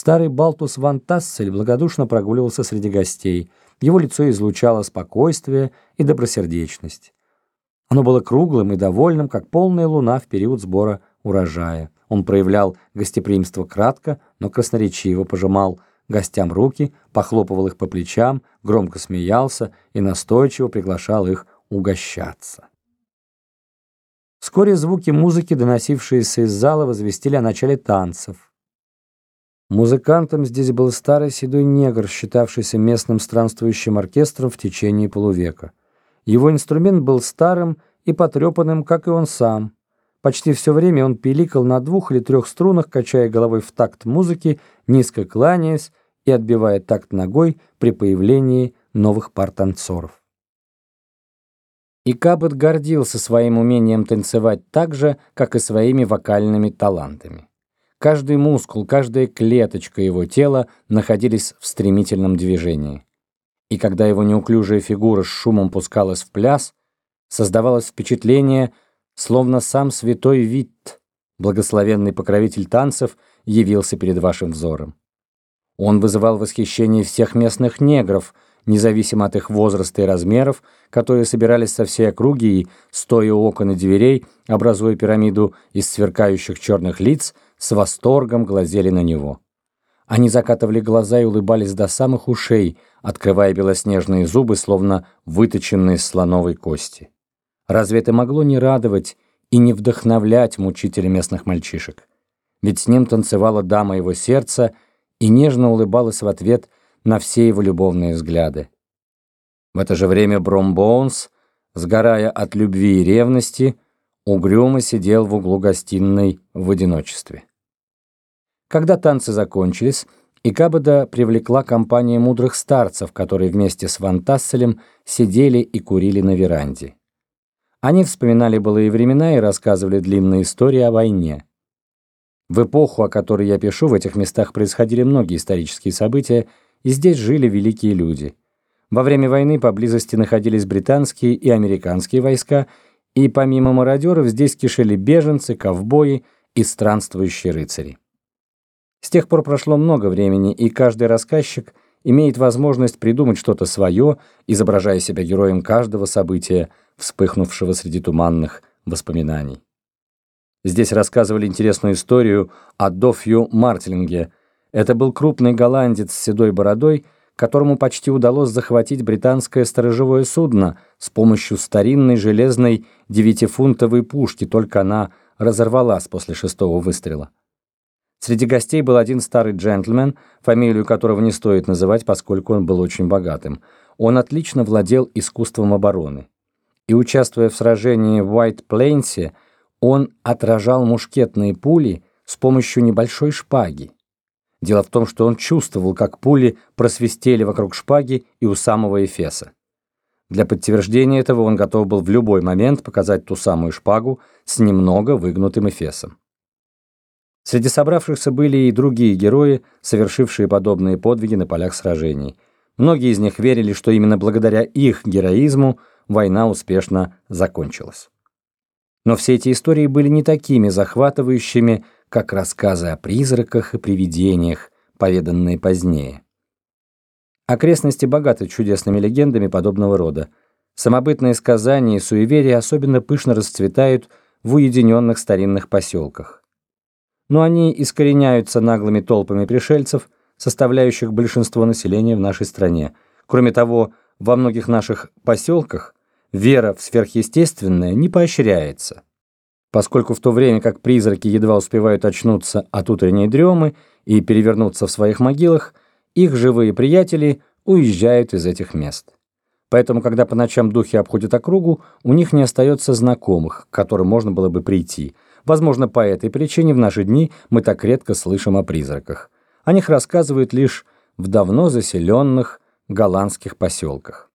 Старый Балтус Ван Тассель благодушно прогуливался среди гостей. Его лицо излучало спокойствие и добросердечность. Оно было круглым и довольным, как полная луна в период сбора урожая. Он проявлял гостеприимство кратко, но красноречиво пожимал гостям руки, похлопывал их по плечам, громко смеялся и настойчиво приглашал их угощаться. Вскоре звуки музыки, доносившиеся из зала, возвестили о начале танцев. Музыкантом здесь был старый седой негр, считавшийся местным странствующим оркестром в течение полувека. Его инструмент был старым и потрепанным, как и он сам. Почти все время он пиликал на двух или трех струнах, качая головой в такт музыки, низко кланяясь и отбивая такт ногой при появлении новых пар танцоров. И Кабот гордился своим умением танцевать так же, как и своими вокальными талантами. Каждый мускул, каждая клеточка его тела находились в стремительном движении. И когда его неуклюжая фигура с шумом пускалась в пляс, создавалось впечатление, словно сам святой Витт, благословенный покровитель танцев, явился перед вашим взором. Он вызывал восхищение всех местных негров, независимо от их возраста и размеров, которые собирались со всей округи и, стоя у окон и дверей, образуя пирамиду из сверкающих черных лиц, с восторгом глазели на него. Они закатывали глаза и улыбались до самых ушей, открывая белоснежные зубы, словно выточенные из слоновой кости. Разве это могло не радовать и не вдохновлять мучителя местных мальчишек? Ведь с ним танцевала дама его сердца и нежно улыбалась в ответ на все его любовные взгляды. В это же время Бром Боунс, сгорая от любви и ревности, угрюмо сидел в углу гостиной в одиночестве. Когда танцы закончились, Икабада привлекла компания мудрых старцев, которые вместе с Ван Тасселем сидели и курили на веранде. Они вспоминали былые времена и рассказывали длинные истории о войне. В эпоху, о которой я пишу, в этих местах происходили многие исторические события, и здесь жили великие люди. Во время войны поблизости находились британские и американские войска, и помимо мародеров здесь кишели беженцы, ковбои и странствующие рыцари. С тех пор прошло много времени, и каждый рассказчик имеет возможность придумать что-то свое, изображая себя героем каждого события, вспыхнувшего среди туманных воспоминаний. Здесь рассказывали интересную историю о Дофью Мартелинге. Это был крупный голландец с седой бородой, которому почти удалось захватить британское сторожевое судно с помощью старинной железной девятифунтовой пушки, только она разорвалась после шестого выстрела. Среди гостей был один старый джентльмен, фамилию которого не стоит называть, поскольку он был очень богатым. Он отлично владел искусством обороны. И участвуя в сражении в Уайт-Плейнсе, он отражал мушкетные пули с помощью небольшой шпаги. Дело в том, что он чувствовал, как пули просвистели вокруг шпаги и у самого Эфеса. Для подтверждения этого он готов был в любой момент показать ту самую шпагу с немного выгнутым Эфесом. Среди собравшихся были и другие герои, совершившие подобные подвиги на полях сражений. Многие из них верили, что именно благодаря их героизму война успешно закончилась. Но все эти истории были не такими захватывающими, как рассказы о призраках и привидениях, поведанные позднее. Окрестности богаты чудесными легендами подобного рода. Самобытные сказания и суеверия особенно пышно расцветают в уединенных старинных поселках но они искореняются наглыми толпами пришельцев, составляющих большинство населения в нашей стране. Кроме того, во многих наших поселках вера в сверхъестественное не поощряется, поскольку в то время как призраки едва успевают очнуться от утренней дремы и перевернуться в своих могилах, их живые приятели уезжают из этих мест. Поэтому, когда по ночам духи обходят округу, у них не остается знакомых, к которым можно было бы прийти – Возможно, по этой причине в наши дни мы так редко слышим о призраках. О них рассказывают лишь в давно заселенных голландских поселках.